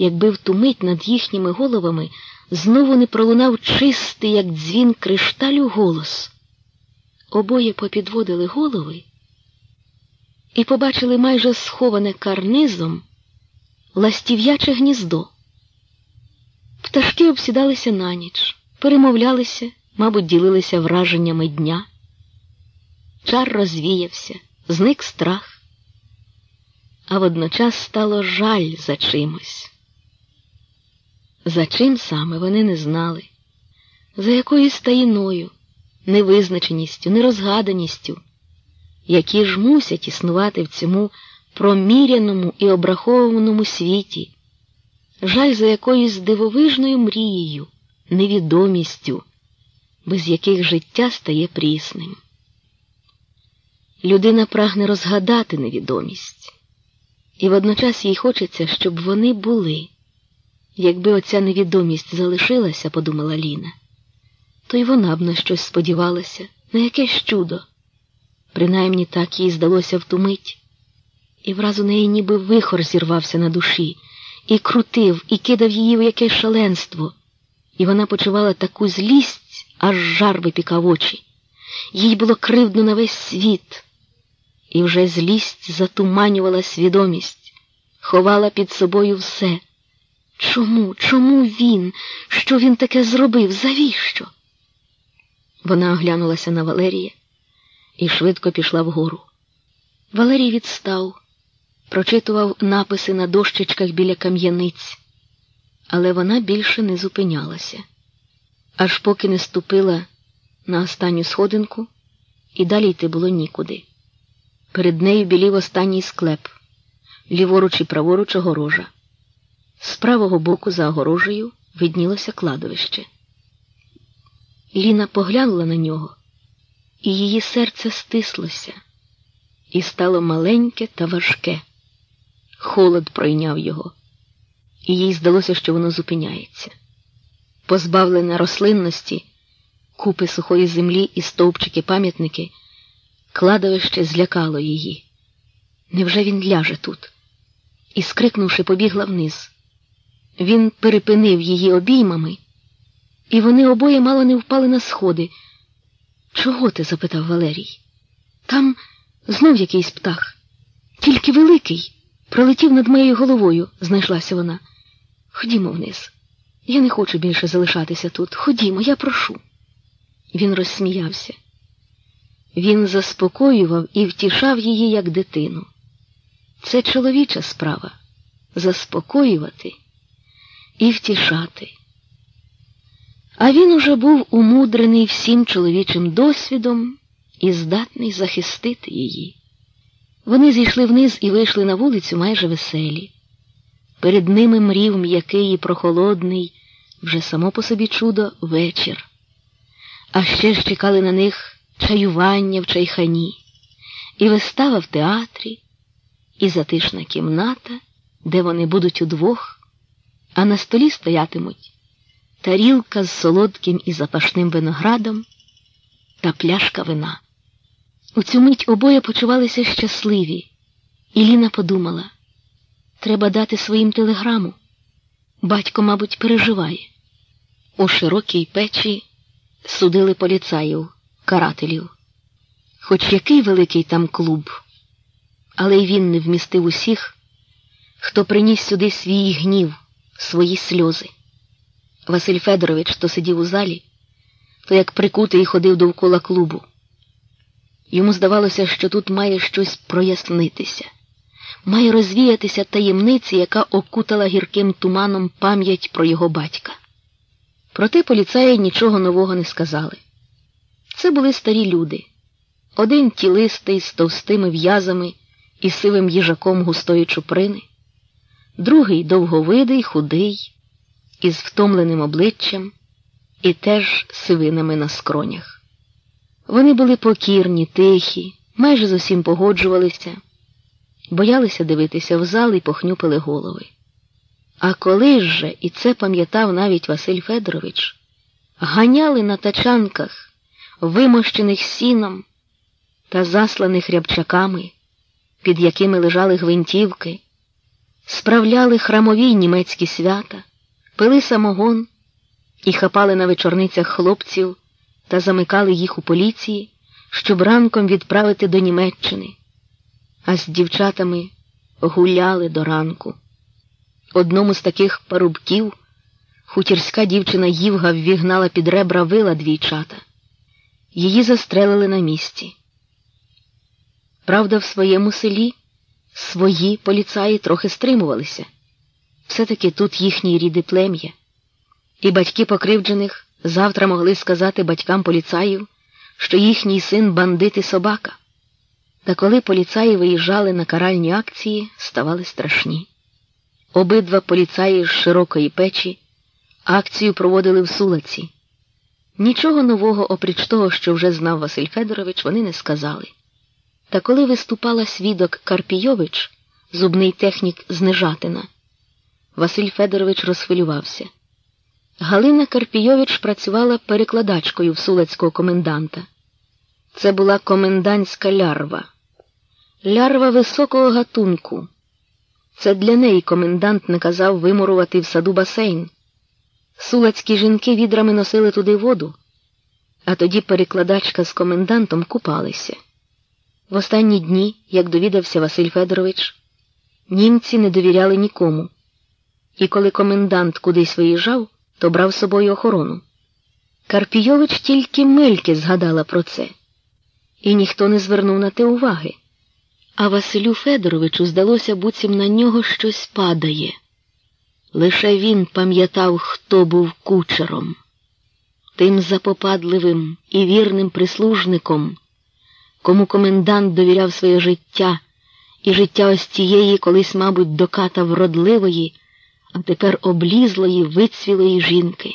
якби в ту мить над їхніми головами знову не пролунав чистий, як дзвін кришталю, голос. Обоє попідводили голови і побачили майже сховане карнизом ластів'яче гніздо. Пташки обсідалися на ніч, перемовлялися, мабуть, ділилися враженнями дня. Чар розвіявся, зник страх, а водночас стало жаль за чимось. За чим саме вони не знали, за якоюсь таїною, невизначеністю, нерозгаданістю, які ж мусять існувати в цьому проміряному і обрахованому світі, жаль за якоюсь дивовижною мрією, невідомістю, без яких життя стає прісним. Людина прагне розгадати невідомість, і водночас їй хочеться, щоб вони були. Якби оця невідомість залишилася, подумала Ліна, то й вона б на щось сподівалася, на якесь чудо. Принаймні так їй здалося в ту мить. І враз у неї ніби вихор зірвався на душі, і крутив, і кидав її в якесь шаленство, і вона почувала таку злість, аж жар випікав очі. Їй було кривдно на весь світ, і вже злість затуманювала свідомість, ховала під собою все. Чому, чому він? Що він таке зробив? Завіщо? Вона оглянулася на Валерія і швидко пішла вгору. Валерій відстав, прочитував написи на дощечках біля кам'яниць, але вона більше не зупинялася, аж поки не ступила на останню сходинку, і далі йти було нікуди. Перед нею білів останній склеп, ліворуч і праворуч огорожа. З правого боку за огорожею виднілося кладовище. Ліна поглянула на нього, і її серце стислося, і стало маленьке та важке. Холод пройняв його, і їй здалося, що воно зупиняється. Позбавлене рослинності, купи сухої землі і стовпчики пам'ятники, кладовище злякало її. Невже він ляже тут? І, скрикнувши, побігла вниз. Він перепинив її обіймами, і вони обоє мало не впали на сходи. Чого ти? запитав Валерій. Там знов якийсь птах, тільки великий, пролетів над моєю головою, знайшлася вона. Ходімо вниз. Я не хочу більше залишатися тут. Ходімо, я прошу. Він розсміявся. Він заспокоював і втішав її, як дитину. Це чоловіча справа заспокоювати і втішати. А він уже був умудрений всім чоловічим досвідом і здатний захистити її. Вони зійшли вниз і вийшли на вулицю майже веселі. Перед ними мрів м'який і прохолодний, вже само по собі чудо, вечір. А ще ж чекали на них чаювання в чайхані, і вистава в театрі, і затишна кімната, де вони будуть удвох, а на столі стоятимуть тарілка з солодким і запашним виноградом та пляшка вина. У цю мить обоє почувалися щасливі, і Ліна подумала треба дати своїм телеграму. Батько, мабуть, переживає. У широкій печі судили поліцаїв, карателів. Хоч який великий там клуб, але й він не вмістив усіх, хто приніс сюди свій гнів, свої сльози. Василь Федорович, то сидів у залі, то як прикутий ходив довкола клубу. Йому здавалося, що тут має щось прояснитися, має розвіятися таємниці, яка окутала гірким туманом пам'ять про його батька. Проте поліцаї нічого нового не сказали. Це були старі люди. Один тілистий з товстими в'язами і сивим їжаком густої чуприни, другий довговидий, худий, із втомленим обличчям і теж сивинами на скронях. Вони були покірні, тихі, майже з усім погоджувалися, боялися дивитися в зал і похнюпили голови. А коли ж же, і це пам'ятав навіть Василь Федорович, ганяли на тачанках, вимощених сіном та засланих рябчаками, під якими лежали гвинтівки, справляли храмові німецькі свята, пили самогон і хапали на вечорницях хлопців та замикали їх у поліції, щоб ранком відправити до Німеччини, а з дівчатами гуляли до ранку. Одному з таких парубків хутірська дівчина Ївга ввігнала під ребра вила двійчата. Її застрелили на місці. Правда, в своєму селі свої поліцаї трохи стримувалися. Все-таки тут їхній ріди плем'я. І батьки покривджених завтра могли сказати батькам поліцаїв, що їхній син бандит і собака. Та коли поліцаї виїжджали на каральні акції, ставали страшні. Обидва поліцаї з широкої печі акцію проводили в Сулаці. Нічого нового, опріч того, що вже знав Василь Федорович, вони не сказали. Та коли виступала свідок Карпійович, зубний технік з Нежатина, Василь Федорович розхвилювався. Галина Карпійович працювала перекладачкою в сулацького коменданта. Це була комендантська лярва, лярва високого гатунку. Це для неї комендант наказав вимурувати в саду басейн. Сулацькі жінки відрами носили туди воду, а тоді перекладачка з комендантом купалися. В останні дні, як довідався Василь Федорович, німці не довіряли нікому, і коли комендант кудись виїжджав, то брав з собою охорону. Карпійович тільки мельки згадала про це, і ніхто не звернув на те уваги. А Василю Федоровичу здалося, буцім на нього щось падає. Лише він пам'ятав, хто був кучером, тим запопадливим і вірним прислужником, кому комендант довіряв своє життя і життя ось цієї колись, мабуть, доката вродливої, а тепер облізлої, вицвілої жінки.